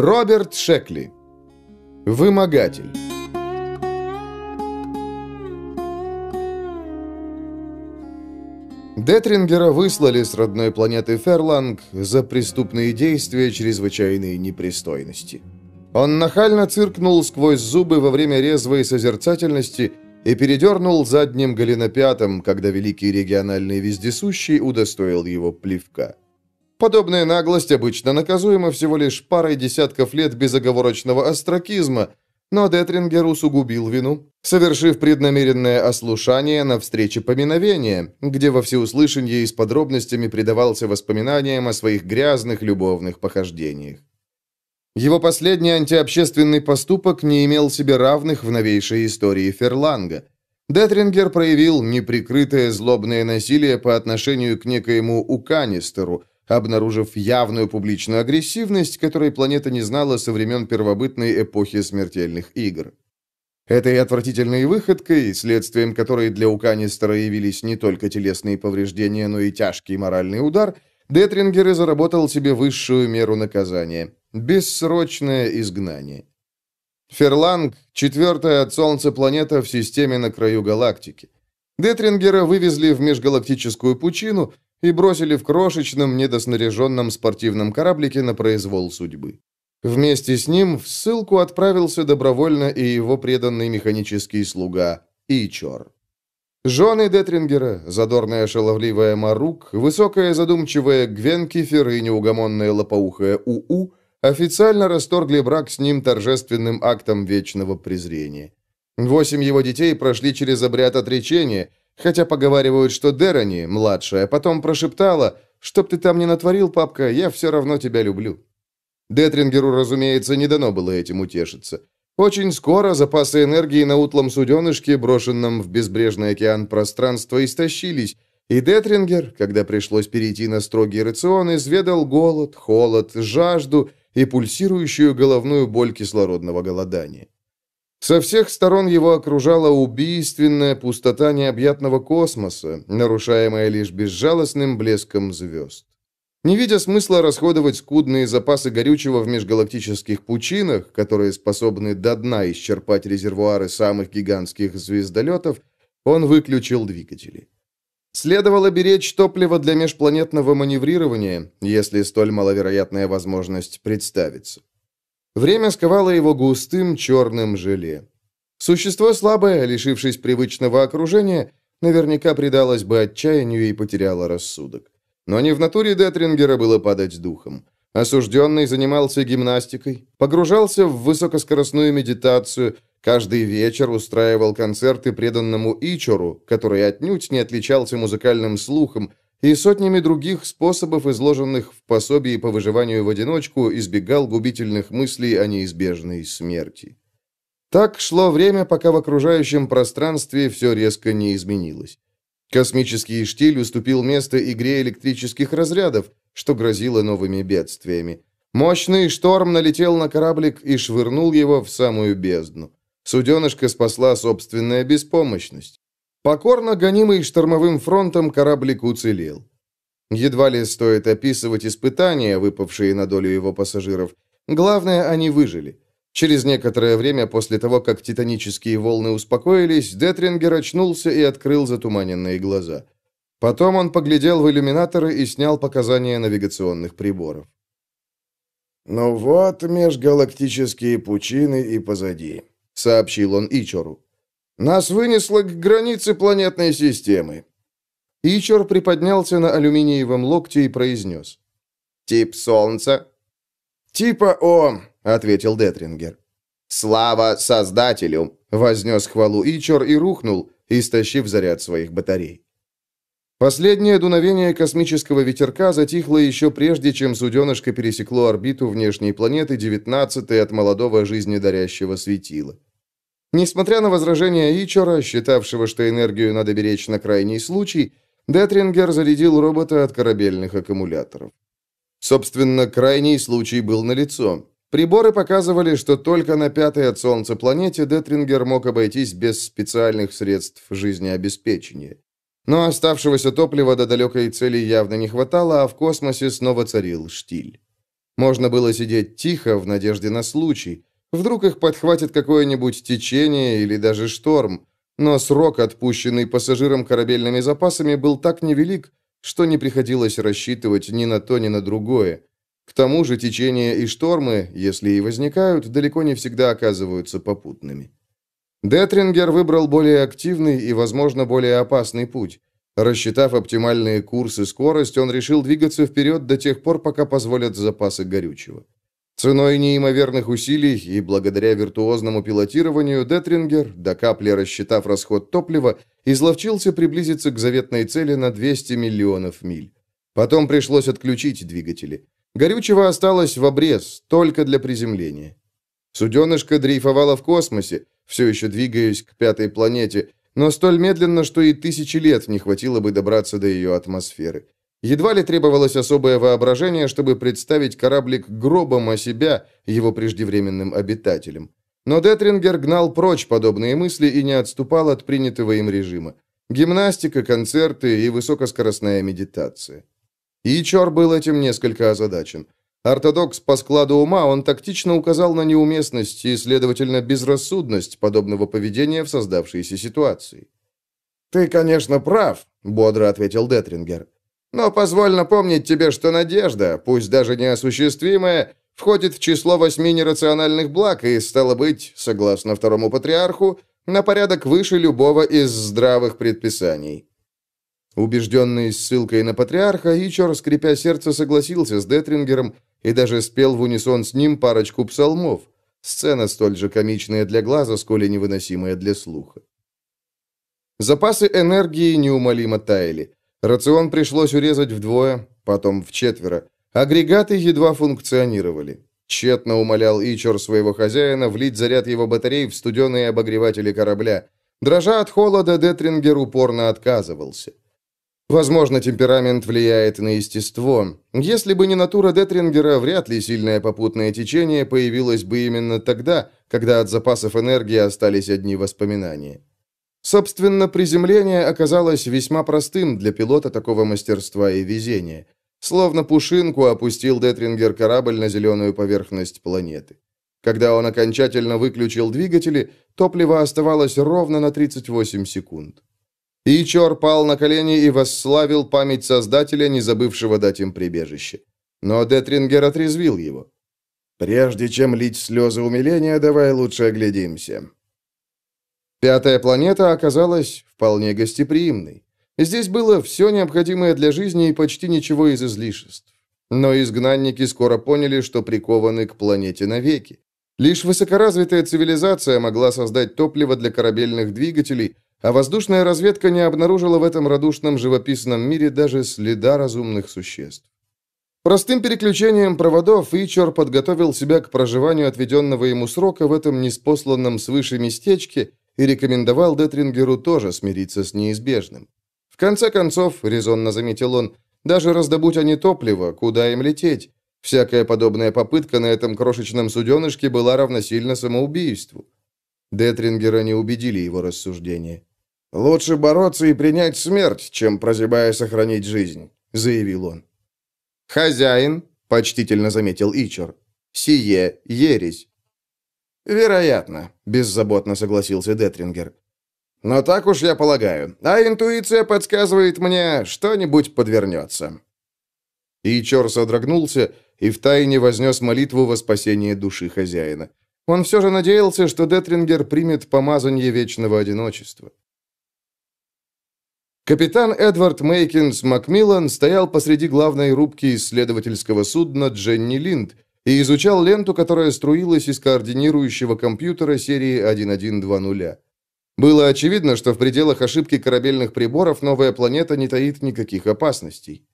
Роберт Шекли. Вымогатель. Детрингера выслали с родной планеты Ферланг за преступные действия чрезвычайной непристойности. Он нахально циркнул сквозь зубы во время резвой созерцательности и передернул задним голенопятом, когда великий региональный вездесущий удостоил его плевка. Подобная наглость обычно наказуема всего лишь парой десятков лет безоговорочного остракизма, но Детрингер усугубил вину, совершив преднамеренное ослушание на встрече поминовения, где во всеуслышание и с подробностями предавался воспоминаниям о своих грязных любовных похождениях. Его последний антиобщественный поступок не имел себе равных в новейшей истории Ферланга. Детрингер проявил неприкрытое злобное насилие по отношению к некоему Уканистеру, обнаружив явную публичную агрессивность, которой планета не знала со времен первобытной эпохи смертельных игр. Этой отвратительной выходкой, следствием которой для Уканистера явились не только телесные повреждения, но и тяжкий моральный удар, Детрингер и заработал себе высшую меру наказания – бессрочное изгнание. Ферланг – четвертая от Солнца планета в системе на краю галактики. Детрингера вывезли в межгалактическую пучину – и бросили в крошечном, недоснаряженном спортивном кораблике на произвол судьбы. Вместе с ним в ссылку отправился добровольно и его преданный механический слуга Ичор. Жены Детрингера, задорная шаловливая Марук, высокая задумчивая Гвенкифер и неугомонная лопоухая УУ официально расторгли брак с ним торжественным актом вечного презрения. Восемь его детей прошли через обряд отречения, Хотя поговаривают, что Дерани, младшая, потом прошептала, «Чтоб ты там не натворил, папка, я все равно тебя люблю». Детрингеру, разумеется, не дано было этим утешиться. Очень скоро запасы энергии на утлом суденышке, брошенном в безбрежный океан пространства, истощились, и Детрингер, когда пришлось перейти на строгий рацион, изведал голод, холод, жажду и пульсирующую головную боль кислородного голодания. Со всех сторон его окружала убийственная пустота необъятного космоса, нарушаемая лишь безжалостным блеском звезд. Не видя смысла расходовать скудные запасы горючего в межгалактических пучинах, которые способны до дна исчерпать резервуары самых гигантских звездолетов, он выключил двигатели. Следовало беречь топливо для межпланетного маневрирования, если столь маловероятная возможность представится. Время сковало его густым черным желе. Существо слабое, лишившись привычного окружения, наверняка предалось бы отчаянию и потеряло рассудок. Но не в натуре Детрингера было падать духом. Осужденный занимался гимнастикой, погружался в высокоскоростную медитацию, каждый вечер устраивал концерты преданному Ичору, который отнюдь не отличался музыкальным слухом, и сотнями других способов, изложенных в пособии по выживанию в одиночку, избегал губительных мыслей о неизбежной смерти. Так шло время, пока в окружающем пространстве все резко не изменилось. Космический штиль уступил место игре электрических разрядов, что грозило новыми бедствиями. Мощный шторм налетел на кораблик и швырнул его в самую бездну. Суденышко спасла собственная беспомощность. Покорно гонимый штормовым фронтом кораблик уцелел. Едва ли стоит описывать испытания, выпавшие на долю его пассажиров. Главное, они выжили. Через некоторое время после того, как титанические волны успокоились, Детрингер очнулся и открыл затуманенные глаза. Потом он поглядел в иллюминаторы и снял показания навигационных приборов. «Ну вот межгалактические пучины и позади», — сообщил он Ичору. Нас вынесло к границе планетной системы. Ичор приподнялся на алюминиевом локте и произнес. «Тип Солнца?» «Типа О», — ответил Детрингер. «Слава Создателю!» — вознес хвалу Ичор и рухнул, истощив заряд своих батарей. Последнее дуновение космического ветерка затихло еще прежде, чем суденышко пересекло орбиту внешней планеты 19 от молодого жизнедарящего светила. Несмотря на возражения Ичора, считавшего, что энергию надо беречь на крайний случай, Детрингер зарядил робота от корабельных аккумуляторов. Собственно, крайний случай был налицо. Приборы показывали, что только на пятой от Солнца планете Детрингер мог обойтись без специальных средств жизнеобеспечения. Но оставшегося топлива до далекой цели явно не хватало, а в космосе снова царил штиль. Можно было сидеть тихо в надежде на случай. Вдруг их подхватит какое-нибудь течение или даже шторм. Но срок, отпущенный пассажирам корабельными запасами, был так невелик, что не приходилось рассчитывать ни на то, ни на другое. К тому же течения и штормы, если и возникают, далеко не всегда оказываются попутными. Детрингер выбрал более активный и, возможно, более опасный путь. Рассчитав оптимальные курсы и скорость, он решил двигаться вперед до тех пор, пока позволят запасы горючего. Ценой неимоверных усилий и благодаря виртуозному пилотированию Детрингер, до капли рассчитав расход топлива, изловчился приблизиться к заветной цели на 200 миллионов миль. Потом пришлось отключить двигатели. Горючего осталось в обрез, только для приземления. Суденышко дрейфовало в космосе, все еще двигаясь к пятой планете, но столь медленно, что и тысячи лет не хватило бы добраться до ее атмосферы. Едва ли требовалось особое воображение, чтобы представить кораблик гробом о себя, его преждевременным обитателем. Но Детрингер гнал прочь подобные мысли и не отступал от принятого им режима. Гимнастика, концерты и высокоскоростная медитация. И Чор был этим несколько озадачен. Ортодокс по складу ума, он тактично указал на неуместность и, следовательно, безрассудность подобного поведения в создавшейся ситуации. «Ты, конечно, прав», — бодро ответил Детрингер. Но позволь напомнить тебе, что надежда, пусть даже неосуществимая, входит в число восьми нерациональных благ и, стало быть, согласно второму патриарху, на порядок выше любого из здравых предписаний. Убежденный ссылкой на патриарха, Ичор, скрипя сердце, согласился с Детрингером и даже спел в унисон с ним парочку псалмов. Сцена столь же комичная для глаза, сколь и невыносимая для слуха. Запасы энергии неумолимо таяли. Рацион пришлось урезать вдвое, потом в четверо. Агрегаты едва функционировали. Тщетно умолял Ичор своего хозяина влить заряд его батарей в студеные обогреватели корабля. Дрожа от холода, Детрингер упорно отказывался. Возможно, темперамент влияет на естество. Если бы не натура Детрингера, вряд ли сильное попутное течение появилось бы именно тогда, когда от запасов энергии остались одни воспоминания. Собственно, приземление оказалось весьма простым для пилота такого мастерства и везения. Словно пушинку опустил Детрингер корабль на зеленую поверхность планеты. Когда он окончательно выключил двигатели, топливо оставалось ровно на 38 секунд. Ичор пал на колени и восславил память Создателя, не забывшего дать им прибежище. Но Детрингер отрезвил его. «Прежде чем лить слезы умиления, давай лучше оглядимся. Пятая планета оказалась вполне гостеприимной. Здесь было все необходимое для жизни и почти ничего из излишеств. Но изгнанники скоро поняли, что прикованы к планете навеки. Лишь высокоразвитая цивилизация могла создать топливо для корабельных двигателей, а воздушная разведка не обнаружила в этом радушном живописном мире даже следа разумных существ. Простым переключением проводов Ичор подготовил себя к проживанию отведенного ему срока в этом неспосланном свыше местечке и рекомендовал Детрингеру тоже смириться с неизбежным. В конце концов, резонно заметил он, даже раздобудь они топливо, куда им лететь? Всякая подобная попытка на этом крошечном суденышке была равносильна самоубийству. Детрингера не убедили его рассуждения. «Лучше бороться и принять смерть, чем, прозябая, сохранить жизнь», — заявил он. «Хозяин», — почтительно заметил Ичор, — «сие ересь». «Вероятно», — беззаботно согласился Детрингер. «Но так уж я полагаю. А интуиция подсказывает мне, что-нибудь подвернется». И Чор содрогнулся и втайне вознес молитву во спасение души хозяина. Он все же надеялся, что Детрингер примет помазание вечного одиночества. Капитан Эдвард Мейкинс Макмиллан стоял посреди главной рубки исследовательского судна Дженни Линд и изучал ленту, которая струилась из координирующего компьютера серии 1120. Было очевидно, что в пределах ошибки корабельных приборов новая планета не таит никаких опасностей.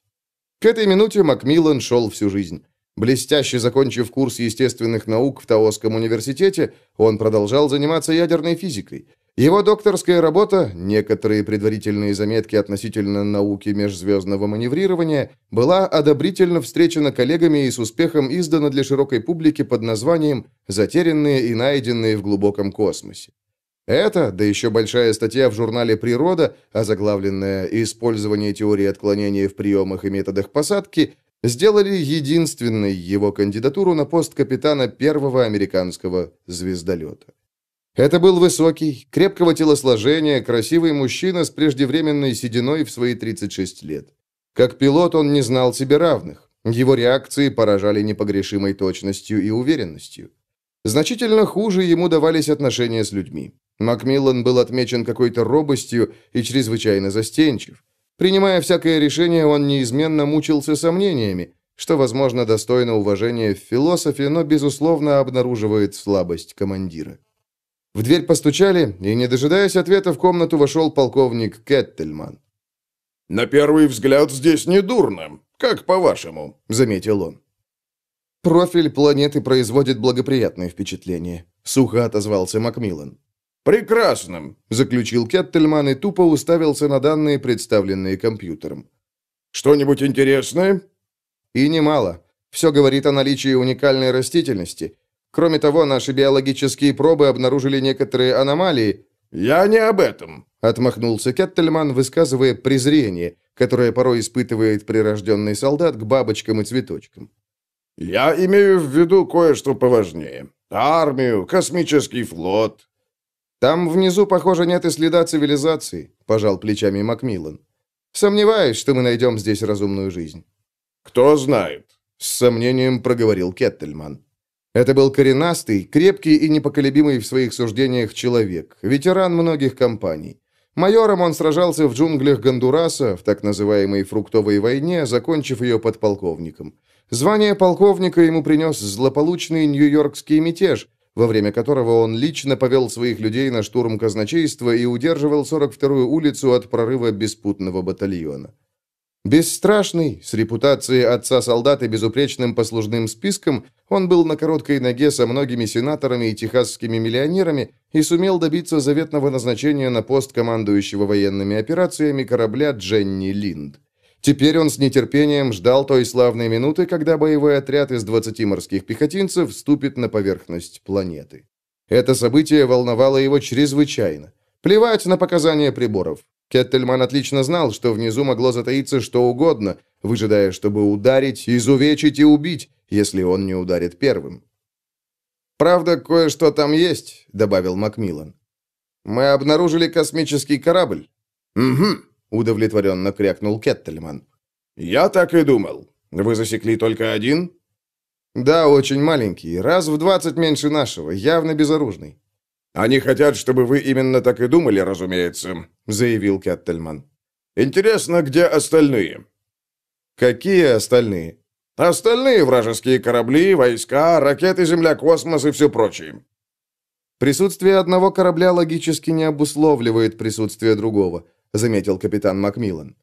К этой минуте Макмиллан шел всю жизнь. Блестяще закончив курс естественных наук в Таосском университете, он продолжал заниматься ядерной физикой – его докторская работа, некоторые предварительные заметки относительно науки межзвездного маневрирования, была одобрительно встречена коллегами и с успехом издана для широкой публики под названием «Затерянные и найденные в глубоком космосе». Это, да еще большая статья в журнале «Природа», озаглавленная «Использование теории отклонения в приемах и методах посадки», сделали единственной его кандидатуру на пост капитана первого американского звездолета. Это был высокий, крепкого телосложения, красивый мужчина с преждевременной сединой в свои 36 лет. Как пилот он не знал себе равных. Его реакции поражали непогрешимой точностью и уверенностью. Значительно хуже ему давались отношения с людьми. Макмиллан был отмечен какой-то робостью и чрезвычайно застенчив. Принимая всякое решение, он неизменно мучился сомнениями, что, возможно, достойно уважения в философе, но, безусловно, обнаруживает слабость командира. В дверь постучали, и, не дожидаясь ответа, в комнату вошел полковник Кеттельман. «На первый взгляд здесь не дурно. Как по-вашему?» — заметил он. «Профиль планеты производит благоприятное впечатление», — сухо отозвался Макмиллан. «Прекрасным», — заключил Кеттельман и тупо уставился на данные, представленные компьютером. «Что-нибудь интересное?» «И немало. Все говорит о наличии уникальной растительности. Кроме того, наши биологические пробы обнаружили некоторые аномалии». «Я не об этом», — отмахнулся Кеттельман, высказывая презрение, которое порой испытывает прирожденный солдат к бабочкам и цветочкам. «Я имею в виду кое-что поважнее. Армию, космический флот, «Там внизу, похоже, нет и следа цивилизации», — пожал плечами Макмиллан. «Сомневаюсь, что мы найдем здесь разумную жизнь». «Кто знает», — с сомнением проговорил Кеттельман. Это был коренастый, крепкий и непоколебимый в своих суждениях человек, ветеран многих компаний. Майором он сражался в джунглях Гондураса в так называемой фруктовой войне, закончив ее подполковником. Звание полковника ему принес злополучный нью-йоркский мятеж, во время которого он лично повел своих людей на штурм казначейства и удерживал 42-ю улицу от прорыва беспутного батальона. Бесстрашный, с репутацией отца солдат и безупречным послужным списком, он был на короткой ноге со многими сенаторами и техасскими миллионерами и сумел добиться заветного назначения на пост командующего военными операциями корабля Дженни Линд. Теперь он с нетерпением ждал той славной минуты, когда боевой отряд из 20 морских пехотинцев вступит на поверхность планеты. Это событие волновало его чрезвычайно. Плевать на показания приборов. Кеттельман отлично знал, что внизу могло затаиться что угодно, выжидая, чтобы ударить, изувечить и убить, если он не ударит первым. «Правда, кое-что там есть», — добавил Макмиллан. «Мы обнаружили космический корабль». «Угу», удовлетворенно крякнул Кеттельман. «Я так и думал. Вы засекли только один?» «Да, очень маленький, раз в двадцать меньше нашего, явно безоружный». «Они хотят, чтобы вы именно так и думали, разумеется», — заявил Кеттельман. «Интересно, где остальные?» «Какие остальные?» «Остальные вражеские корабли, войска, ракеты, земля, космос и все прочее». Присутствие одного корабля логически не обусловливает присутствие другого заметил капитан Макмиллан.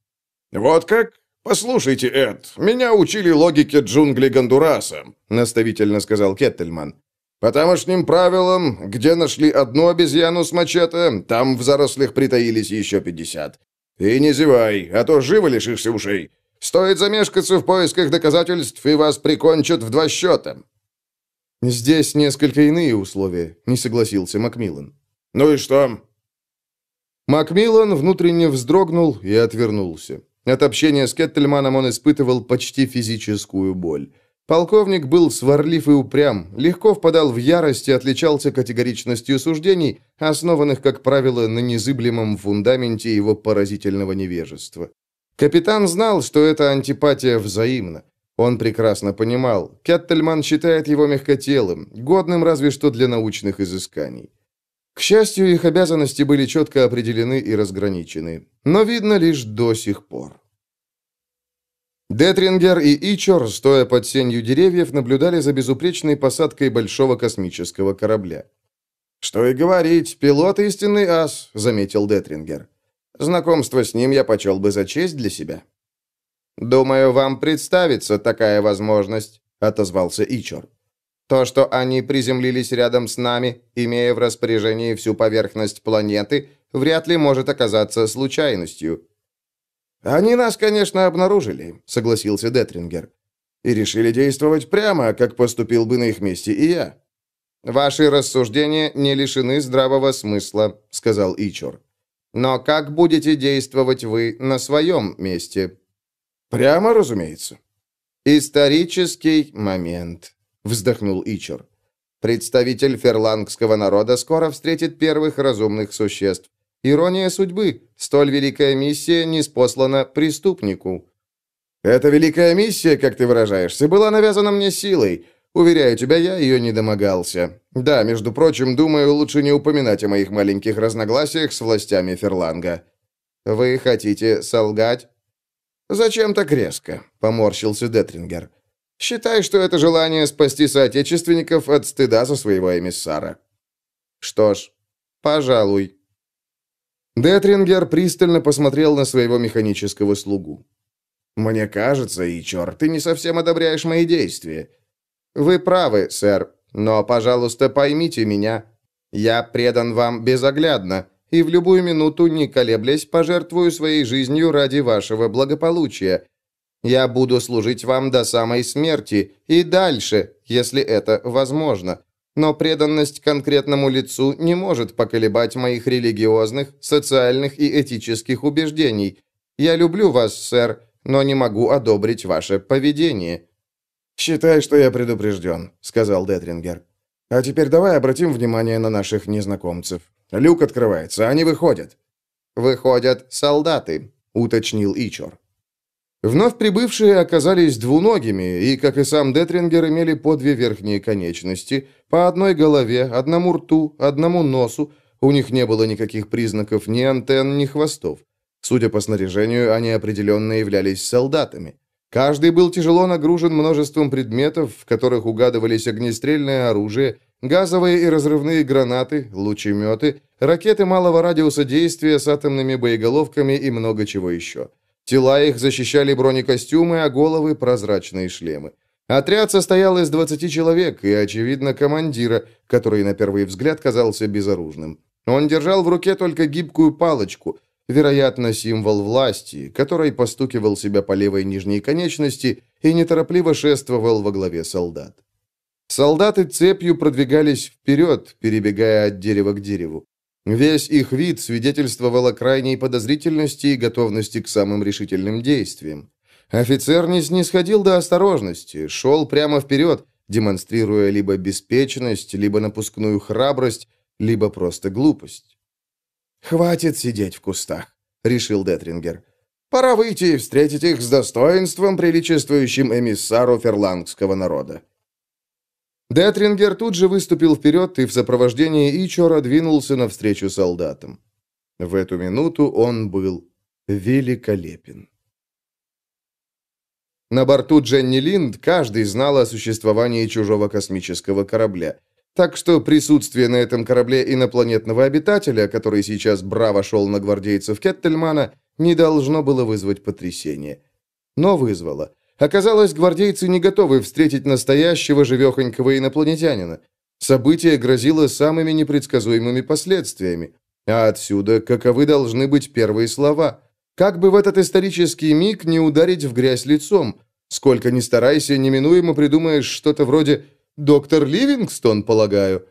«Вот как? Послушайте, Эд, меня учили логике джунглей Гондураса», наставительно сказал Кеттельман. «По тамошним правилам, где нашли одну обезьяну с мачете, там в зарослях притаились еще пятьдесят. И не зевай, а то живо лишишься ушей. Стоит замешкаться в поисках доказательств, и вас прикончат в два счета». «Здесь несколько иные условия», — не согласился Макмиллан. «Ну и что?» Макмиллан внутренне вздрогнул и отвернулся. От общения с Кеттельманом он испытывал почти физическую боль. Полковник был сварлив и упрям, легко впадал в ярость и отличался категоричностью суждений, основанных, как правило, на незыблемом фундаменте его поразительного невежества. Капитан знал, что эта антипатия взаимна. Он прекрасно понимал, Кеттельман считает его мягкотелым, годным разве что для научных изысканий. К счастью, их обязанности были четко определены и разграничены, но видно лишь до сих пор. Детрингер и Ичор, стоя под сенью деревьев, наблюдали за безупречной посадкой большого космического корабля. «Что и говорить, пилот истинный ас», — заметил Детрингер. «Знакомство с ним я почел бы за честь для себя». «Думаю, вам представится такая возможность», — отозвался Ичор. То, что они приземлились рядом с нами, имея в распоряжении всю поверхность планеты, вряд ли может оказаться случайностью. «Они нас, конечно, обнаружили», — согласился Детрингер. «И решили действовать прямо, как поступил бы на их месте и я». «Ваши рассуждения не лишены здравого смысла», — сказал Ичор. «Но как будете действовать вы на своем месте?» «Прямо, разумеется». «Исторический момент», — вздохнул Ичор. «Представитель ферлангского народа скоро встретит первых разумных существ. Ирония судьбы. Столь великая миссия не спослана преступнику». «Эта великая миссия, как ты выражаешься, была навязана мне силой. Уверяю тебя, я ее не домогался. Да, между прочим, думаю, лучше не упоминать о моих маленьких разногласиях с властями Ферланга». «Вы хотите солгать?» «Зачем так резко?» — поморщился Детрингер. «Считай, что это желание спасти соотечественников от стыда за своего эмиссара». «Что ж, пожалуй». Детрингер пристально посмотрел на своего механического слугу. «Мне кажется, Ичор, ты не совсем одобряешь мои действия». «Вы правы, сэр, но, пожалуйста, поймите меня. Я предан вам безоглядно, и в любую минуту, не колеблясь, пожертвую своей жизнью ради вашего благополучия. Я буду служить вам до самой смерти и дальше, если это возможно. Но преданность конкретному лицу не может поколебать моих религиозных, социальных и этических убеждений. Я люблю вас, сэр, но не могу одобрить ваше поведение». «Считай, что я предупрежден», — сказал Детрингер. «А теперь давай обратим внимание на наших незнакомцев. Люк открывается, они выходят». «Выходят солдаты», — уточнил Ичор. Вновь прибывшие оказались двуногими, и, как и сам Детрингер, имели по две верхние конечности, по одной голове, одному рту, одному носу, у них не было никаких признаков ни антенн, ни хвостов. Судя по снаряжению, они определенно являлись солдатами. Каждый был тяжело нагружен множеством предметов, в которых угадывались огнестрельное оружие, газовые и разрывные гранаты, лучеметы, ракеты малого радиуса действия с атомными боеголовками и много чего еще. Тела их защищали бронекостюмы, а головы – прозрачные шлемы. Отряд состоял из 20 человек и, очевидно, командира, который на первый взгляд казался безоружным. Он держал в руке только гибкую палочку, вероятно, символ власти, который постукивал себя по левой нижней конечности и неторопливо шествовал во главе солдат. Солдаты цепью продвигались вперед, перебегая от дерева к дереву. Весь их вид свидетельствовал о крайней подозрительности и готовности к самым решительным действиям. Офицер не снисходил до осторожности, шел прямо вперед, демонстрируя либо беспечность, либо напускную храбрость, либо просто глупость. «Хватит сидеть в кустах», — решил Детрингер. «Пора выйти и встретить их с достоинством, приличествующим эмиссару ферлангского народа». Детрингер тут же выступил вперед и в сопровождении Ичора двинулся навстречу солдатам. В эту минуту он был великолепен. На борту Дженни Линд каждый знал о существовании чужого космического корабля. Так что присутствие на этом корабле инопланетного обитателя, который сейчас браво шел на гвардейцев Кеттельмана, не должно было вызвать потрясение. Но вызвало. Оказалось, гвардейцы не готовы встретить настоящего живехонького инопланетянина. Событие грозило самыми непредсказуемыми последствиями. А отсюда каковы должны быть первые слова? Как бы в этот исторический миг не ударить в грязь лицом? Сколько ни старайся, неминуемо придумаешь что-то вроде «Доктор Ливингстон, полагаю».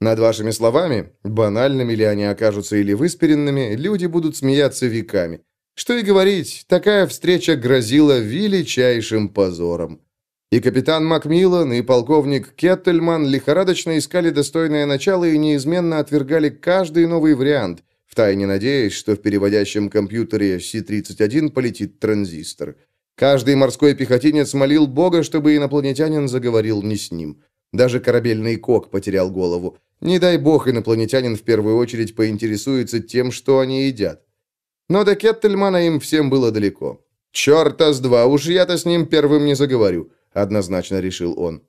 Над вашими словами, банальными ли они окажутся или выспиренными, люди будут смеяться веками. Что и говорить, такая встреча грозила величайшим позором. И капитан Макмиллан, и полковник Кеттельман лихорадочно искали достойное начало и неизменно отвергали каждый новый вариант, втайне надеясь, что в переводящем компьютере Си-31 полетит транзистор. Каждый морской пехотинец молил Бога, чтобы инопланетянин заговорил не с ним. Даже корабельный кок потерял голову. Не дай бог инопланетянин в первую очередь поинтересуется тем, что они едят. Но до Кеттельмана им всем было далеко. «Черта с два, уж я-то с ним первым не заговорю», — однозначно решил он.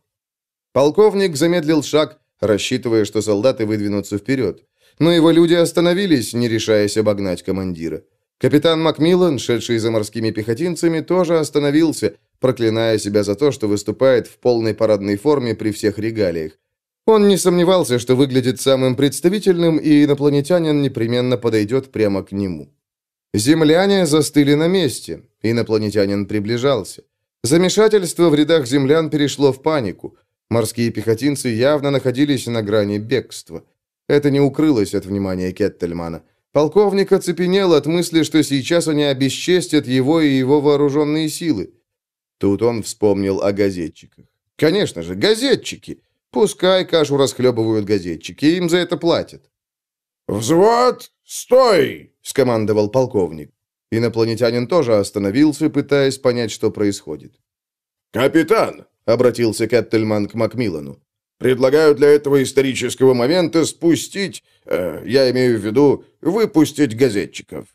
Полковник замедлил шаг, рассчитывая, что солдаты выдвинутся вперед. Но его люди остановились, не решаясь обогнать командира. Капитан Макмиллан, шедший за морскими пехотинцами, тоже остановился, проклиная себя за то, что выступает в полной парадной форме при всех регалиях. Он не сомневался, что выглядит самым представительным, и инопланетянин непременно подойдет прямо к нему. Земляне застыли на месте. Инопланетянин приближался. Замешательство в рядах землян перешло в панику. Морские пехотинцы явно находились на грани бегства. Это не укрылось от внимания Кеттельмана. Полковник оцепенел от мысли, что сейчас они обесчестят его и его вооруженные силы. Тут он вспомнил о газетчиках. Конечно же, газетчики. Пускай кашу расхлебывают газетчики, им за это платят. «Взвод, стой!» — скомандовал полковник. Инопланетянин тоже остановился, пытаясь понять, что происходит. «Капитан!» — обратился Кэттельман к Макмиллану. «Предлагаю для этого исторического момента спустить, э, я имею в виду, выпустить газетчиков».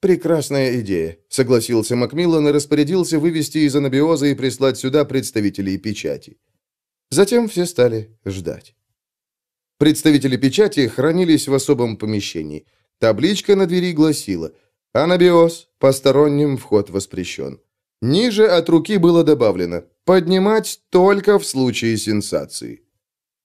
«Прекрасная идея», — согласился Макмиллан и распорядился вывести из анабиоза и прислать сюда представителей печати. Затем все стали ждать. Представители печати хранились в особом помещении. Табличка на двери гласила «Анабиоз. Посторонним вход воспрещен». Ниже от руки было добавлено «Поднимать только в случае сенсации».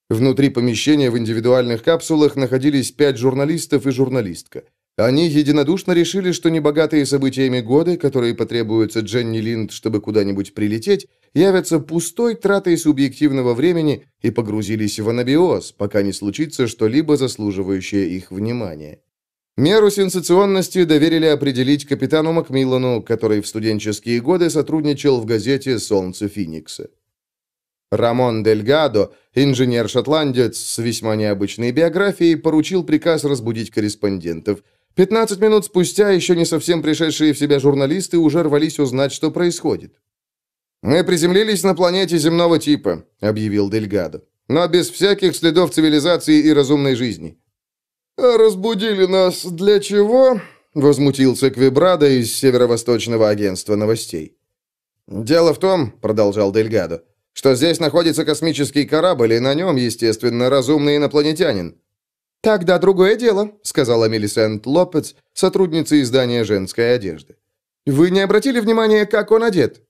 Внутри помещения в индивидуальных капсулах находились пять журналистов и журналистка. Они единодушно решили, что небогатые событиями годы, которые потребуются Дженни Линд, чтобы куда-нибудь прилететь, явятся пустой тратой субъективного времени и погрузились в анабиоз, пока не случится что-либо заслуживающее их внимания. Меру сенсационности доверили определить капитану Макмиллану, который в студенческие годы сотрудничал в газете «Солнце Финикса». Рамон Дельгадо, инженер-шотландец с весьма необычной биографией, поручил приказ разбудить корреспондентов – 15 минут спустя еще не совсем пришедшие в себя журналисты уже рвались узнать, что происходит. «Мы приземлились на планете земного типа», — объявил Дельгадо, «но без всяких следов цивилизации и разумной жизни». «А разбудили нас для чего?» — возмутился Квебрада из Северо-Восточного агентства новостей. «Дело в том», — продолжал Дельгадо, «что здесь находится космический корабль, и на нем, естественно, разумный инопланетянин. «Тогда другое дело», — сказала Мелисент Лопец, сотрудница издания «Женская одежда». «Вы не обратили внимания, как он одет?»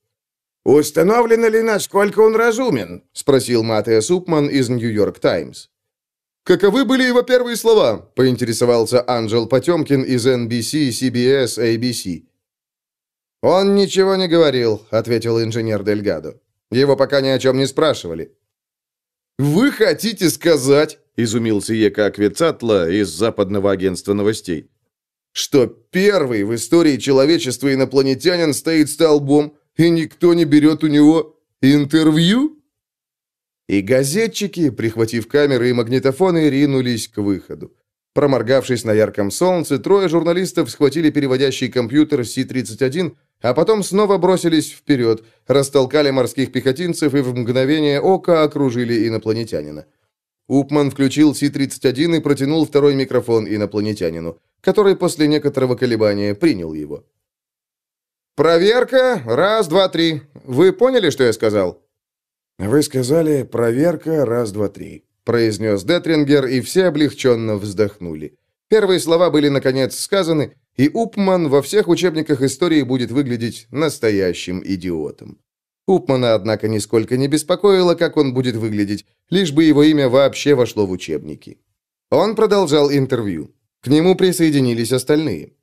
«Установлено ли, насколько он разумен?» — спросил Матея Супман из «Нью-Йорк Таймс». «Каковы были его первые слова?» — поинтересовался Анджел Потемкин из NBC, CBS, ABC. «Он ничего не говорил», — ответил инженер Дельгадо. «Его пока ни о чем не спрашивали». «Вы хотите сказать...» — изумился Ека Квецатла из Западного агентства новостей. «Что первый в истории человечества инопланетянин стоит столбом, и никто не берет у него интервью?» И газетчики, прихватив камеры и магнитофоны, ринулись к выходу. Проморгавшись на ярком солнце, трое журналистов схватили переводящий компьютер Си-31, а потом снова бросились вперед, растолкали морских пехотинцев и в мгновение ока окружили инопланетянина. Упман включил Си-31 и протянул второй микрофон инопланетянину, который после некоторого колебания принял его. «Проверка! Раз, два, три. Вы поняли, что я сказал?» «Вы сказали «проверка, раз, два, три», — произнес Детрингер, и все облегченно вздохнули. Первые слова были, наконец, сказаны, и Упман во всех учебниках истории будет выглядеть настоящим идиотом. Упмана, однако, нисколько не беспокоило, как он будет выглядеть, лишь бы его имя вообще вошло в учебники. Он продолжал интервью. К нему присоединились остальные.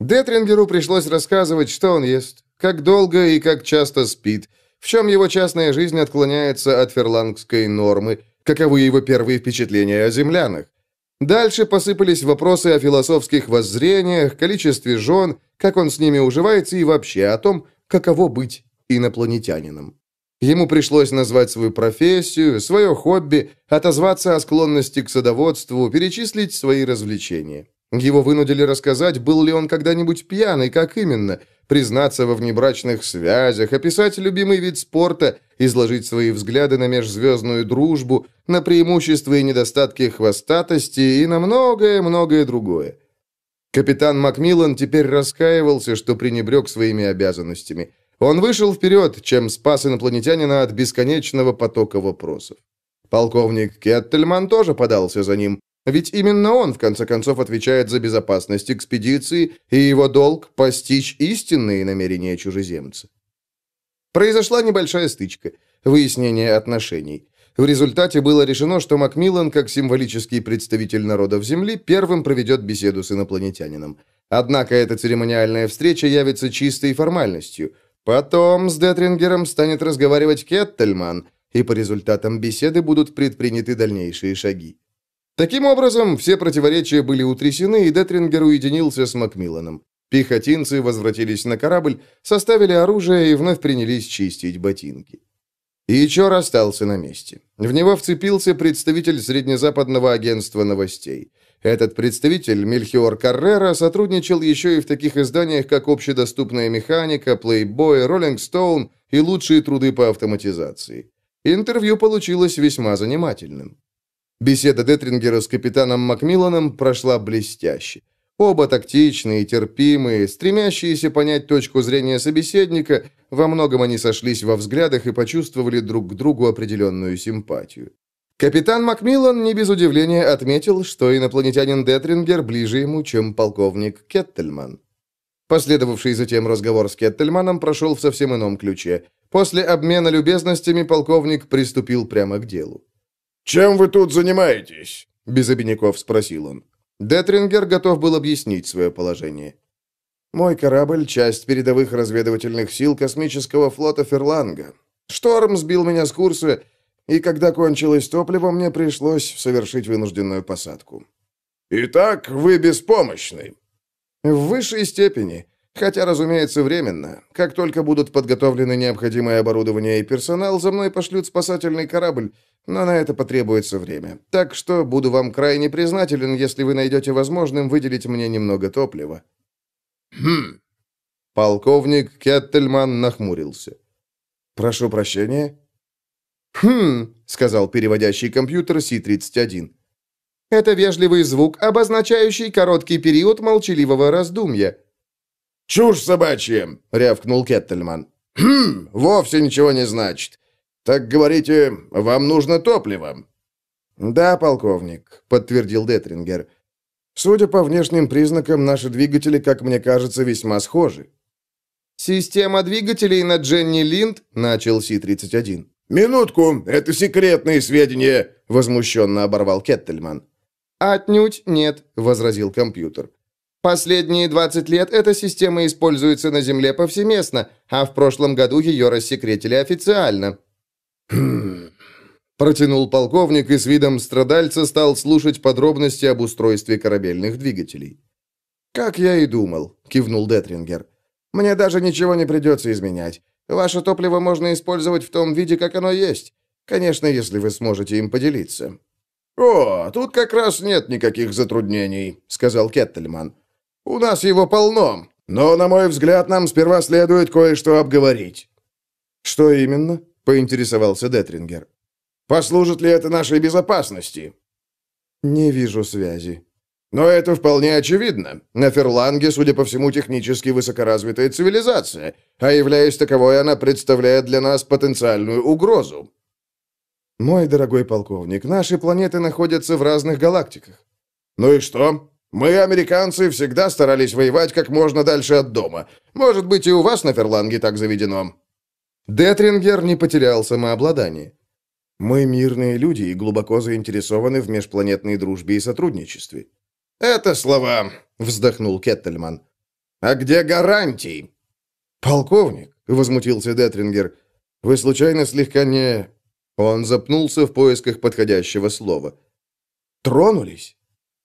Детрингеру пришлось рассказывать, что он ест, как долго и как часто спит, в чем его частная жизнь отклоняется от ферлангской нормы, каковы его первые впечатления о землянах. Дальше посыпались вопросы о философских воззрениях, количестве жен, как он с ними уживается и вообще о том, каково быть инопланетянином. Ему пришлось назвать свою профессию, свое хобби, отозваться о склонности к садоводству, перечислить свои развлечения. Его вынудили рассказать, был ли он когда-нибудь пьяный, как именно, признаться во внебрачных связях, описать любимый вид спорта, изложить свои взгляды на межзвездную дружбу, на преимущества и недостатки хвостатости и на многое-многое другое. Капитан Макмиллан теперь раскаивался, что пренебрег своими обязанностями. Он вышел вперед, чем спас инопланетянина от бесконечного потока вопросов. Полковник Кеттельман тоже подался за ним, ведь именно он, в конце концов, отвечает за безопасность экспедиции, и его долг – постичь истинные намерения чужеземца. Произошла небольшая стычка, выяснение отношений. В результате было решено, что Макмиллан, как символический представитель народов Земли, первым проведет беседу с инопланетянином. Однако эта церемониальная встреча явится чистой формальностью – Потом с Детрингером станет разговаривать Кеттельман, и по результатам беседы будут предприняты дальнейшие шаги. Таким образом, все противоречия были утрясены, и Детрингер уединился с Макмилланом. Пехотинцы возвратились на корабль, составили оружие и вновь принялись чистить ботинки. Ичор остался на месте. В него вцепился представитель Среднезападного агентства новостей. Этот представитель, Мельхиор Каррера, сотрудничал еще и в таких изданиях, как «Общедоступная механика», «Плейбой», «Роллинг Стоун» и «Лучшие труды по автоматизации». Интервью получилось весьма занимательным. Беседа Детрингера с капитаном Макмилланом прошла блестяще. Оба тактичные, терпимые, стремящиеся понять точку зрения собеседника, во многом они сошлись во взглядах и почувствовали друг к другу определенную симпатию. Капитан Макмиллан не без удивления отметил, что инопланетянин Детрингер ближе ему, чем полковник Кеттельман. Последовавший затем разговор с Кеттельманом прошел в совсем ином ключе. После обмена любезностями полковник приступил прямо к делу. «Чем вы тут занимаетесь?» – без обиняков спросил он. Детрингер готов был объяснить свое положение. «Мой корабль — часть передовых разведывательных сил космического флота Ферланга. Шторм сбил меня с курса, и когда кончилось топливо, мне пришлось совершить вынужденную посадку». «Итак, вы беспомощны?» «В высшей степени. Хотя, разумеется, временно. Как только будут подготовлены необходимое оборудование и персонал, за мной пошлют спасательный корабль, но на это потребуется время. Так что буду вам крайне признателен, если вы найдете возможным выделить мне немного топлива». «Хм». Полковник Кеттельман нахмурился. «Прошу прощения?» «Хм», — сказал переводящий компьютер Си-31. «Это вежливый звук, обозначающий короткий период молчаливого раздумья». «Чушь собачья!» — рявкнул Кеттельман. «Хм, вовсе ничего не значит. Так говорите, вам нужно топливо?» «Да, полковник», — подтвердил Детрингер. «Судя по внешним признакам, наши двигатели, как мне кажется, весьма схожи». «Система двигателей на Дженни Линд», — начал Си-31. «Минутку, это секретные сведения», — возмущенно оборвал Кеттельман. «Отнюдь нет», — возразил компьютер. Последние 20 лет эта система используется на Земле повсеместно, а в прошлом году ее рассекретили официально». Протянул полковник и с видом страдальца стал слушать подробности об устройстве корабельных двигателей. «Как я и думал», — кивнул Детрингер. «Мне даже ничего не придется изменять. Ваше топливо можно использовать в том виде, как оно есть. Конечно, если вы сможете им поделиться». «О, тут как раз нет никаких затруднений», — сказал Кеттельман. У нас его полно, но, на мой взгляд, нам сперва следует кое-что обговорить». «Что именно?» — поинтересовался Детрингер. «Послужит ли это нашей безопасности?» «Не вижу связи». «Но это вполне очевидно. На Ферланге, судя по всему, технически высокоразвитая цивилизация, а являясь таковой, она представляет для нас потенциальную угрозу». «Мой дорогой полковник, наши планеты находятся в разных галактиках». «Ну и что? Мы, американцы, всегда старались воевать как можно дальше от дома. Может быть, и у вас на Ферланге так заведено». Детрингер не потерял самообладание. «Мы мирные люди и глубоко заинтересованы в межпланетной дружбе и сотрудничестве». «Это слова», — вздохнул Кеттельман. «А где гарантии?» «Полковник», — возмутился Детрингер, — «вы случайно слегка не...» Он запнулся в поисках подходящего слова. «Тронулись?»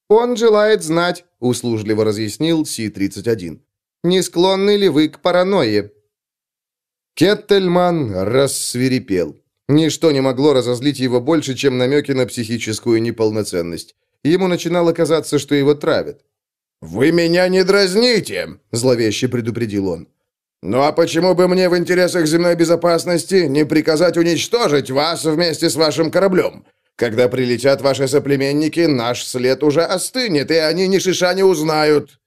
«Он желает знать», — услужливо разъяснил Си-31. «Не склонны ли вы к паранойе?» Кеттельман рассверепел. Ничто не могло разозлить его больше, чем намеки на психическую неполноценность. Ему начинало казаться, что его травят. «Вы меня не дразните!» – зловеще предупредил он. «Ну а почему бы мне в интересах земной безопасности не приказать уничтожить вас вместе с вашим кораблем? Когда прилетят ваши соплеменники, наш след уже остынет, и они ни шиша не узнают».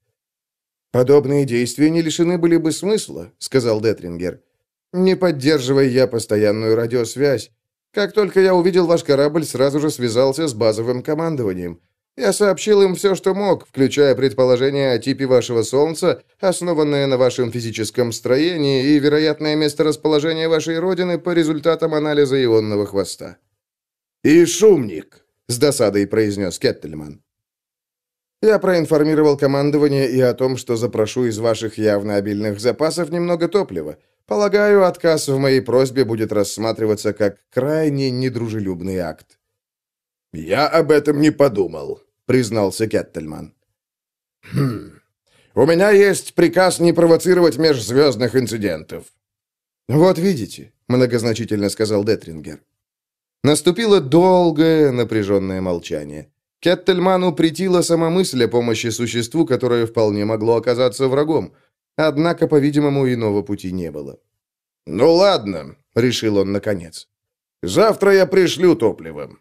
«Подобные действия не лишены были бы смысла», — сказал Детрингер. «Не поддерживая я постоянную радиосвязь. Как только я увидел ваш корабль, сразу же связался с базовым командованием. Я сообщил им все, что мог, включая предположение о типе вашего Солнца, основанное на вашем физическом строении и вероятное месторасположение вашей Родины по результатам анализа ионного хвоста». «И шумник», — с досадой произнес Кеттельман. «Я проинформировал командование и о том, что запрошу из ваших явно обильных запасов немного топлива. Полагаю, отказ в моей просьбе будет рассматриваться как крайне недружелюбный акт». «Я об этом не подумал», — признался Кеттельман. «Хм. У меня есть приказ не провоцировать межзвездных инцидентов». «Вот видите», — многозначительно сказал Детрингер. Наступило долгое напряженное молчание. Кеттельману притила сама мысль о помощи существу, которое вполне могло оказаться врагом. Однако, по-видимому, иного пути не было. «Ну ладно», — решил он наконец. «Завтра я пришлю топливо».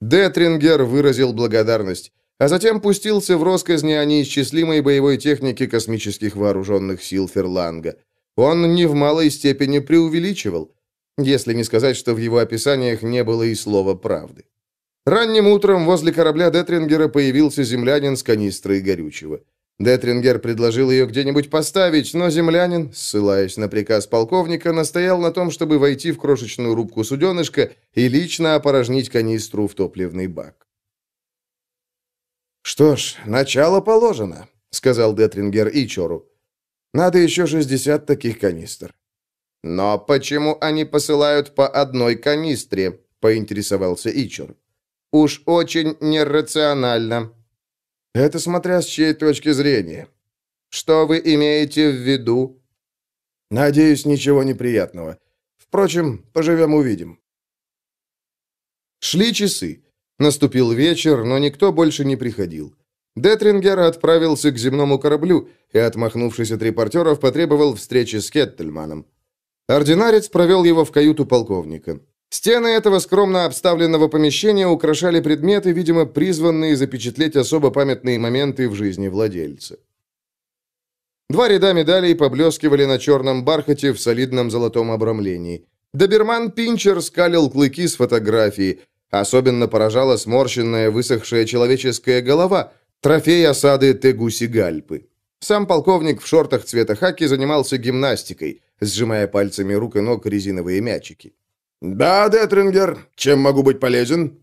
Детрингер выразил благодарность, а затем пустился в росказни о неисчислимой боевой технике космических вооруженных сил Ферланга. Он не в малой степени преувеличивал, если не сказать, что в его описаниях не было и слова правды. Ранним утром возле корабля Детрингера появился землянин с канистрой горючего. Детрингер предложил ее где-нибудь поставить, но землянин, ссылаясь на приказ полковника, настоял на том, чтобы войти в крошечную рубку суденышка и лично опорожнить канистру в топливный бак. «Что ж, начало положено», — сказал Детрингер Ичору. «Надо еще 60 таких канистр». «Но почему они посылают по одной канистре?» — поинтересовался Ичор. «Уж очень нерационально». Это смотря с чьей точки зрения. Что вы имеете в виду? Надеюсь, ничего неприятного. Впрочем, поживем-увидим. Шли часы. Наступил вечер, но никто больше не приходил. Детрингер отправился к земному кораблю и, отмахнувшись от репортеров, потребовал встречи с Кеттельманом. Ординарец провел его в каюту полковника. Стены этого скромно обставленного помещения украшали предметы, видимо, призванные запечатлеть особо памятные моменты в жизни владельца. Два ряда медалей поблескивали на черном бархате в солидном золотом обрамлении. Доберман Пинчер скалил клыки с фотографии. Особенно поражала сморщенная высохшая человеческая голова, трофей осады Тегуси-Гальпы. Сам полковник в шортах цвета хаки занимался гимнастикой, сжимая пальцами рук и ног резиновые мячики. «Да, Детрингер, чем могу быть полезен?»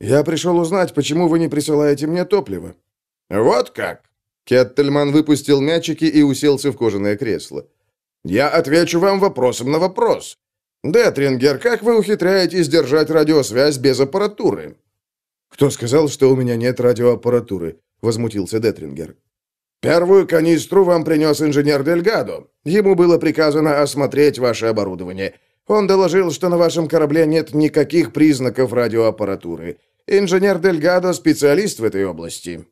«Я пришел узнать, почему вы не присылаете мне топливо». «Вот как?» Кеттельман выпустил мячики и уселся в кожаное кресло. «Я отвечу вам вопросом на вопрос. Детрингер, как вы ухитряетесь держать радиосвязь без аппаратуры?» «Кто сказал, что у меня нет радиоаппаратуры?» — возмутился Детрингер. «Первую канистру вам принес инженер Дельгадо. Ему было приказано осмотреть ваше оборудование. Он доложил, что на вашем корабле нет никаких признаков радиоаппаратуры. Инженер Дельгадо – специалист в этой области».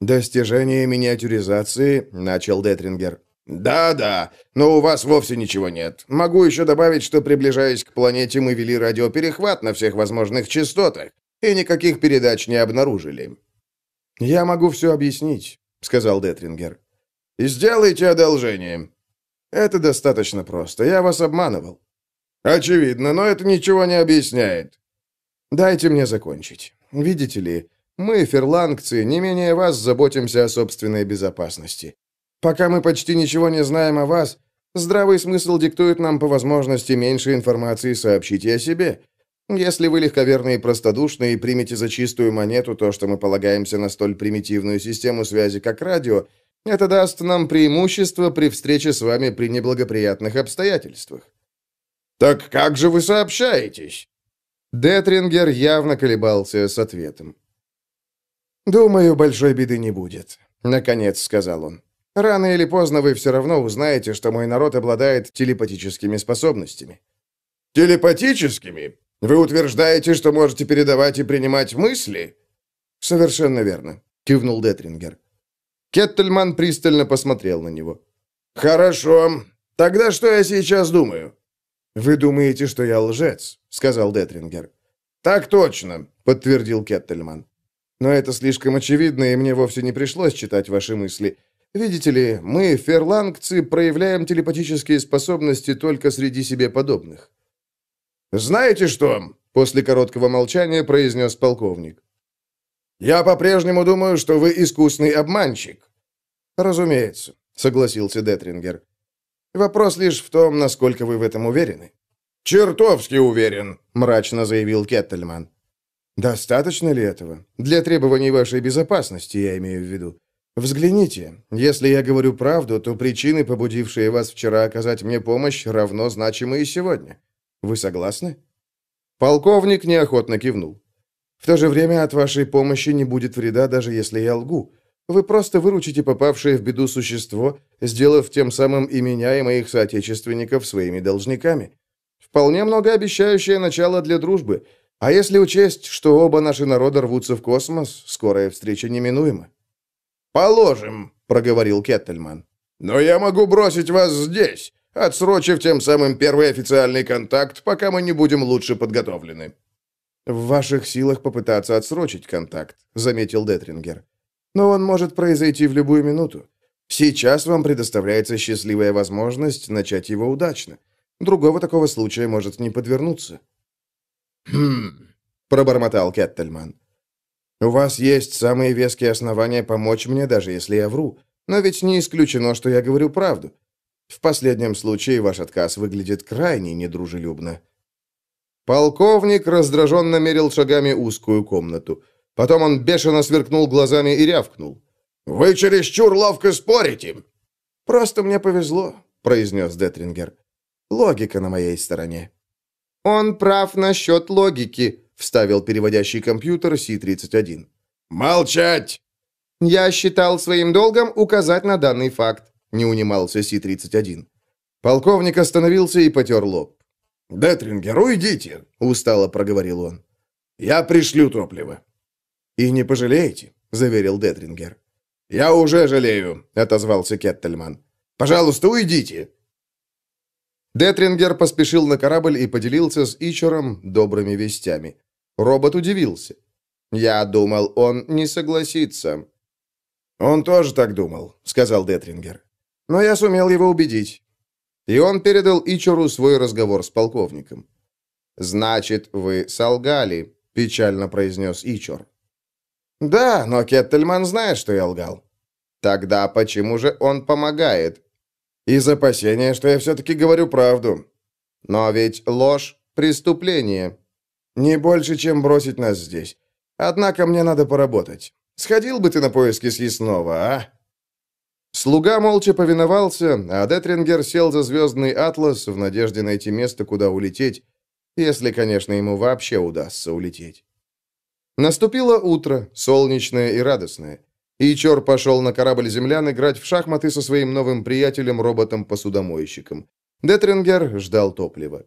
«Достижение миниатюризации», – начал Детрингер. «Да-да, но у вас вовсе ничего нет. Могу еще добавить, что, приближаясь к планете, мы вели радиоперехват на всех возможных частотах, и никаких передач не обнаружили». «Я могу все объяснить», — сказал Детрингер. «Сделайте одолжение». «Это достаточно просто. Я вас обманывал. «Очевидно, но это ничего не объясняет». «Дайте мне закончить. Видите ли, мы, ферлангцы, не менее вас заботимся о собственной безопасности. Пока мы почти ничего не знаем о вас, здравый смысл диктует нам по возможности меньше информации сообщить о себе. Если вы легковерны и простодушны и примете за чистую монету то, что мы полагаемся на столь примитивную систему связи, как радио, это даст нам преимущество при встрече с вами при неблагоприятных обстоятельствах. «Так как же вы сообщаетесь?» Детрингер явно колебался с ответом. «Думаю, большой беды не будет», — наконец сказал он. «Рано или поздно вы все равно узнаете, что мой народ обладает телепатическими способностями». «Телепатическими? Вы утверждаете, что можете передавать и принимать мысли?» «Совершенно верно», — кивнул Детрингер. Кеттельман пристально посмотрел на него. «Хорошо. Тогда что я сейчас думаю?» «Вы думаете, что я лжец?» — сказал Детрингер. «Так точно», — подтвердил Кеттельман. «Но это слишком очевидно, и мне вовсе не пришлось читать ваши мысли. Видите ли, мы, ферлангцы, проявляем телепатические способности только среди себе подобных». «Знаете что?» — после короткого молчания произнес полковник. «Я по-прежнему думаю, что вы искусный обманщик». «Разумеется», — согласился Детрингер. Вопрос лишь в том, насколько вы в этом уверены». «Чертовски уверен», — мрачно заявил Кеттельман. «Достаточно ли этого? Для требований вашей безопасности, я имею в виду. Взгляните, если я говорю правду, то причины, побудившие вас вчера оказать мне помощь, равно значимы и сегодня. Вы согласны?» Полковник неохотно кивнул. «В то же время от вашей помощи не будет вреда, даже если я лгу. Вы просто выручите попавшее в беду существо, сделав тем самым и меня, и моих соотечественников своими должниками. Вполне многообещающее начало для дружбы. А если учесть, что оба наши народа рвутся в космос, скорая встреча неминуема. «Положим», — проговорил Кеттельман. «Но я могу бросить вас здесь, отсрочив тем самым первый официальный контакт, пока мы не будем лучше подготовлены». «В ваших силах попытаться отсрочить контакт», — заметил Детрингер. «Но он может произойти в любую минуту. Сейчас вам предоставляется счастливая возможность начать его удачно. Другого такого случая может не подвернуться». «Хм...» — пробормотал Кеттельман. «У вас есть самые веские основания помочь мне, даже если я вру. Но ведь не исключено, что я говорю правду. В последнем случае ваш отказ выглядит крайне недружелюбно». Полковник раздраженно мерил шагами узкую комнату. Потом он бешено сверкнул глазами и рявкнул. «Вы чересчур ловко спорите!» «Просто мне повезло», — произнес Детрингер. «Логика на моей стороне». «Он прав насчет логики», — вставил переводящий компьютер Си-31. «Молчать!» «Я считал своим долгом указать на данный факт», — не унимался Си-31. Полковник остановился и потер лоб. «Детрингер, уйдите!» — устало проговорил он. «Я пришлю топливо». «И не пожалеете?» — заверил Детрингер. «Я уже жалею», — отозвался Кеттельман. «Пожалуйста, уйдите». Детрингер поспешил на корабль и поделился с Ичером добрыми вестями. Робот удивился. «Я думал, он не согласится». «Он тоже так думал», — сказал Детрингер. «Но я сумел его убедить. И он передал Ичору свой разговор с полковником. «Значит, вы солгали», — печально произнес Ичор. «Да, но Кеттельман знает, что я лгал». «Тогда почему же он помогает?» «Из опасения, что я все-таки говорю правду». «Но ведь ложь — преступление». «Не больше, чем бросить нас здесь. Однако мне надо поработать. Сходил бы ты на поиски съестного, а?» Слуга молча повиновался, а Детрингер сел за звездный атлас в надежде найти место, куда улететь, если, конечно, ему вообще удастся улететь. Наступило утро, солнечное и радостное. И Чор пошел на корабль землян играть в шахматы со своим новым приятелем-роботом-посудомойщиком. Детрингер ждал топлива.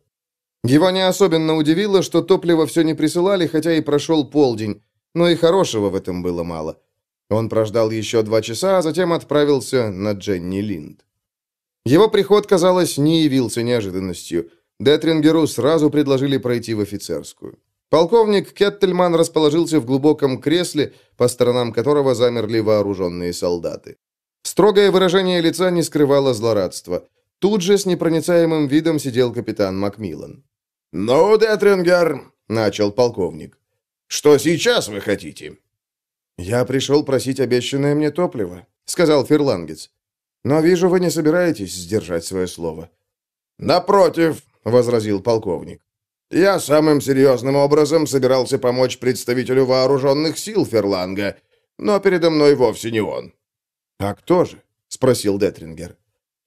Его не особенно удивило, что топливо все не присылали, хотя и прошел полдень, но и хорошего в этом было мало. Он прождал еще два часа, а затем отправился на Дженни Линд. Его приход, казалось, не явился неожиданностью. Детрингеру сразу предложили пройти в офицерскую. Полковник Кеттельман расположился в глубоком кресле, по сторонам которого замерли вооруженные солдаты. Строгое выражение лица не скрывало злорадства. Тут же с непроницаемым видом сидел капитан Макмиллан. «Ну, Детрингер», — начал полковник, — «что сейчас вы хотите?» «Я пришел просить обещанное мне топливо», — сказал Ферлангец. «Но вижу, вы не собираетесь сдержать свое слово». «Напротив», — возразил полковник. «Я самым серьезным образом собирался помочь представителю вооруженных сил Ферланга, но передо мной вовсе не он». «А кто же?» — спросил Детрингер.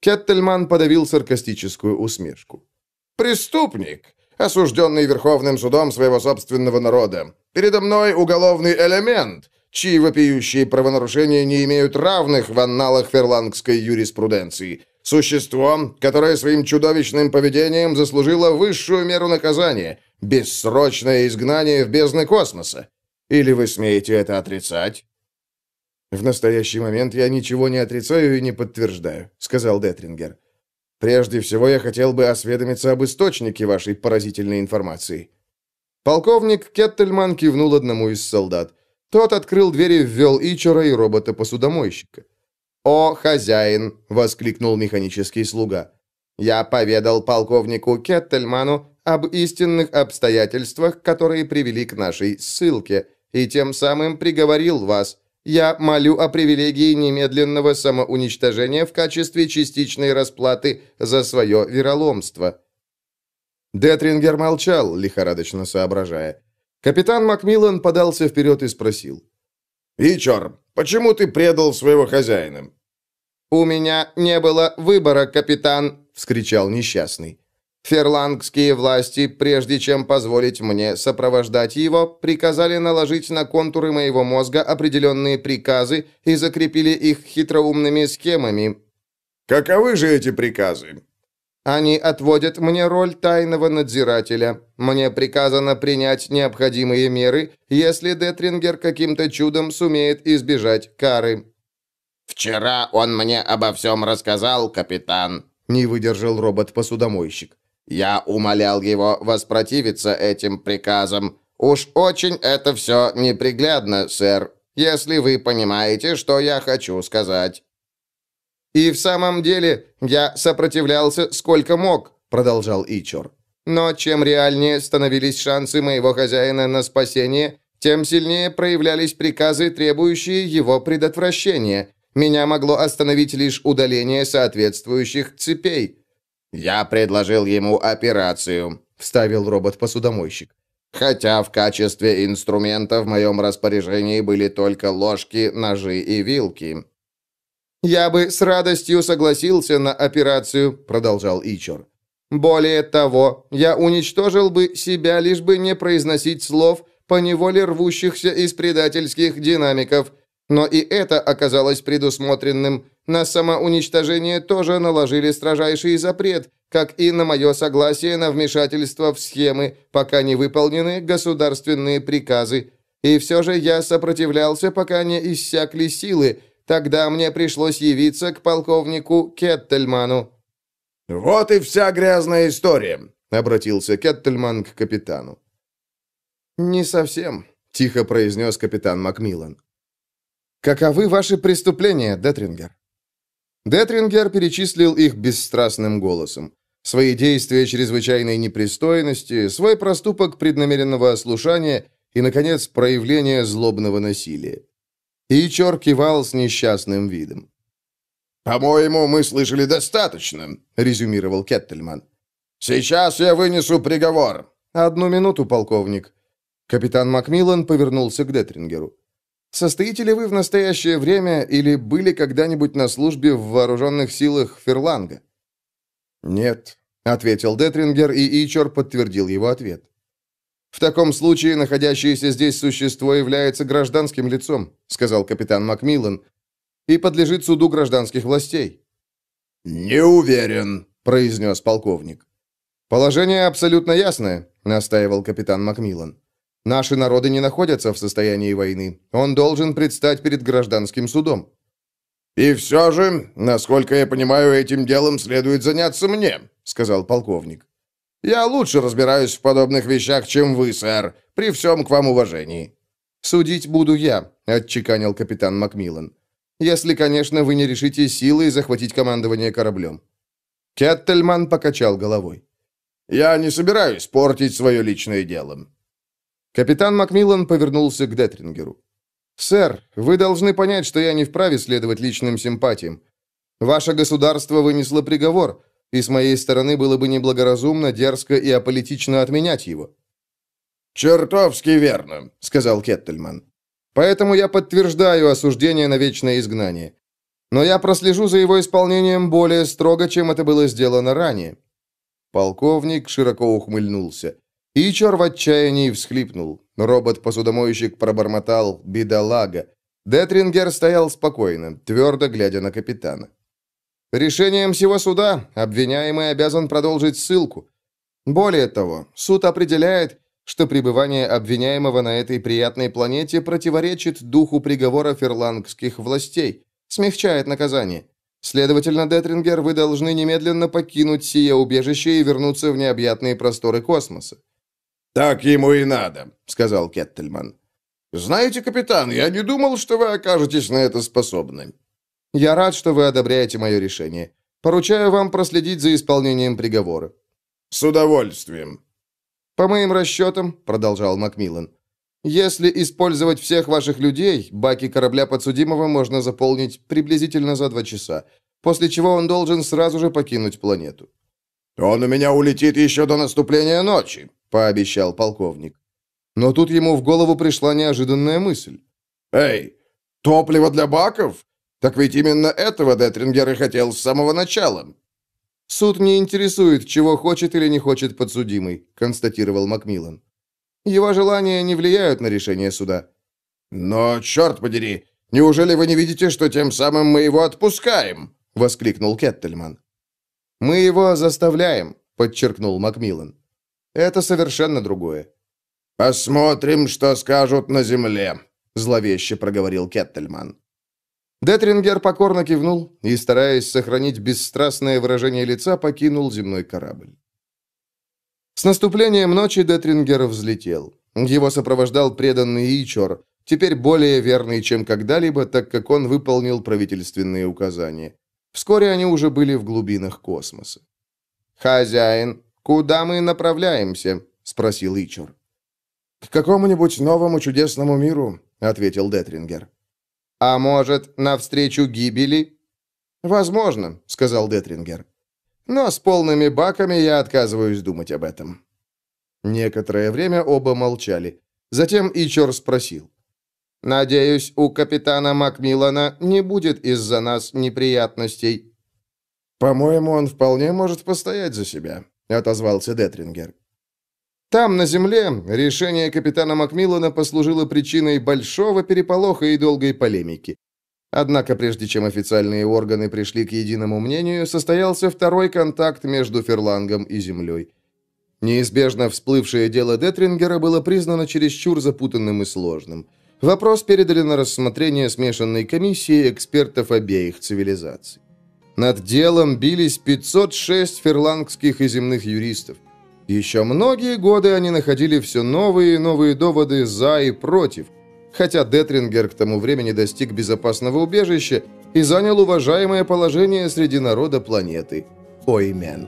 Кеттельман подавил саркастическую усмешку. «Преступник, осужденный Верховным судом своего собственного народа. Передо мной уголовный элемент, чьи вопиющие правонарушения не имеют равных в анналах ферлангской юриспруденции. Существо, которое своим чудовищным поведением заслужило высшую меру наказания – бессрочное изгнание в бездны космоса. Или вы смеете это отрицать? «В настоящий момент я ничего не отрицаю и не подтверждаю», — сказал Детрингер. «Прежде всего я хотел бы осведомиться об источнике вашей поразительной информации». Полковник Кеттельман кивнул одному из солдат. Тот открыл дверь и ввел Ичера и робота-посудомойщика. «О, хозяин!» — воскликнул механический слуга. «Я поведал полковнику Кеттельману об истинных обстоятельствах, которые привели к нашей ссылке, и тем самым приговорил вас. Я молю о привилегии немедленного самоуничтожения в качестве частичной расплаты за свое вероломство». Детрингер молчал, лихорадочно соображая. Капитан Макмиллан подался вперед и спросил. «Ичор, почему ты предал своего хозяина?» «У меня не было выбора, капитан!» — вскричал несчастный. Ферлангские власти, прежде чем позволить мне сопровождать его, приказали наложить на контуры моего мозга определенные приказы и закрепили их хитроумными схемами. Каковы же эти приказы? Они отводят мне роль тайного надзирателя. Мне приказано принять необходимые меры, если Детрингер каким-то чудом сумеет избежать кары. «Вчера он мне обо всем рассказал, капитан», — не выдержал робот-посудомойщик. «Я умолял его воспротивиться этим приказам. Уж очень это все неприглядно, сэр, если вы понимаете, что я хочу сказать». «И в самом деле я сопротивлялся сколько мог», — продолжал Ичор. «Но чем реальнее становились шансы моего хозяина на спасение, тем сильнее проявлялись приказы, требующие его предотвращения. Меня могло остановить лишь удаление соответствующих цепей». «Я предложил ему операцию», — вставил робот-посудомойщик. «Хотя в качестве инструмента в моем распоряжении были только ложки, ножи и вилки. «Я бы с радостью согласился на операцию», — продолжал Ичор. «Более того, я уничтожил бы себя, лишь бы не произносить слов, поневоле рвущихся из предательских динамиков. Но и это оказалось предусмотренным. На самоуничтожение тоже наложили строжайший запрет, как и на мое согласие на вмешательство в схемы, пока не выполнены государственные приказы. И все же я сопротивлялся, пока не иссякли силы, Тогда мне пришлось явиться к полковнику Кеттельману». «Вот и вся грязная история», — обратился Кеттельман к капитану. «Не совсем», — тихо произнес капитан Макмиллан. «Каковы ваши преступления, Детрингер?» Детрингер перечислил их бесстрастным голосом. Свои действия чрезвычайной непристойности, свой проступок преднамеренного ослушания и, наконец, проявление злобного насилия. Ичор кивал с несчастным видом. «По-моему, мы слышали достаточно», — резюмировал Кеттельман. «Сейчас я вынесу приговор». «Одну минуту, полковник». Капитан Макмиллан повернулся к Детрингеру. «Состоите ли вы в настоящее время или были когда-нибудь на службе в вооруженных силах Ферланга?» «Нет», — ответил Детрингер, и Ичор подтвердил его ответ. «В таком случае находящееся здесь существо является гражданским лицом», сказал капитан Макмиллан, «и подлежит суду гражданских властей». «Не уверен», произнес полковник. «Положение абсолютно ясное», настаивал капитан Макмиллан. «Наши народы не находятся в состоянии войны. Он должен предстать перед гражданским судом». «И все же, насколько я понимаю, этим делом следует заняться мне», сказал полковник. Я лучше разбираюсь в подобных вещах, чем вы, сэр, при всем к вам уважении». «Судить буду я», — отчеканил капитан Макмиллан. «Если, конечно, вы не решите силой захватить командование кораблем». Кеттельман покачал головой. «Я не собираюсь портить свое личное дело». Капитан Макмиллан повернулся к Детрингеру. «Сэр, вы должны понять, что я не вправе следовать личным симпатиям. Ваше государство вынесло приговор, и с моей стороны было бы неблагоразумно, дерзко и аполитично отменять его». «Чертовски верно», — сказал Кеттельман. «Поэтому я подтверждаю осуждение на вечное изгнание. Но я прослежу за его исполнением более строго, чем это было сделано ранее». Полковник широко ухмыльнулся. Ичор в отчаянии всхлипнул. Робот-посудомойщик пробормотал «бедолага». Детрингер стоял спокойно, твердо глядя на капитана. Решением всего суда обвиняемый обязан продолжить ссылку. Более того, суд определяет, что пребывание обвиняемого на этой приятной планете противоречит духу приговора ферлангских властей, смягчает наказание. Следовательно, Детрингер, вы должны немедленно покинуть сие убежище и вернуться в необъятные просторы космоса. «Так ему и надо», — сказал Кеттельман. «Знаете, капитан, я не думал, что вы окажетесь на это способны. Я рад, что вы одобряете мое решение. Поручаю вам проследить за исполнением приговора». «С удовольствием». «По моим расчетам», — продолжал Макмиллан, «если использовать всех ваших людей, баки корабля подсудимого можно заполнить приблизительно за два часа, после чего он должен сразу же покинуть планету». «Он у меня улетит еще до наступления ночи», — пообещал полковник. Но тут ему в голову пришла неожиданная мысль. «Эй, топливо для баков? Так ведь именно этого Детрингер и хотел с самого начала. «Суд не интересует, чего хочет или не хочет подсудимый», — констатировал Макмиллан. «Его желания не влияют на решение суда». «Но, черт подери, неужели вы не видите, что тем самым мы его отпускаем?» — воскликнул Кеттельман. «Мы его заставляем», — подчеркнул Макмиллан. «Это совершенно другое». «Посмотрим, что скажут на земле», — зловеще проговорил Кеттельман. Детрингер покорно кивнул и, стараясь сохранить бесстрастное выражение лица, покинул земной корабль. С наступлением ночи Детрингер взлетел. Его сопровождал преданный Ичор, теперь более верный, чем когда-либо, так как он выполнил правительственные указания. Вскоре они уже были в глубинах космоса. «Хозяин, куда мы направляемся?» — спросил Ичор. «К какому-нибудь новому чудесному миру», — ответил Детрингер. «А может, навстречу гибели?» «Возможно», — сказал Детрингер. «Но с полными баками я отказываюсь думать об этом». Некоторое время оба молчали. Затем Ичор спросил. «Надеюсь, у капитана Макмиллана не будет из-за нас неприятностей». «По-моему, он вполне может постоять за себя», — отозвался Детрингер. Там, на земле, решение капитана Макмиллана послужило причиной большого переполоха и долгой полемики. Однако, прежде чем официальные органы пришли к единому мнению, состоялся второй контакт между Ферлангом и Землей. Неизбежно всплывшее дело Детрингера было признано чересчур запутанным и сложным. Вопрос передали на рассмотрение смешанной комиссии экспертов обеих цивилизаций. Над делом бились 506 ферлангских и земных юристов. Еще многие годы они находили все новые и новые доводы «за» и «против», хотя Детрингер к тому времени достиг безопасного убежища и занял уважаемое положение среди народа планеты Оймен.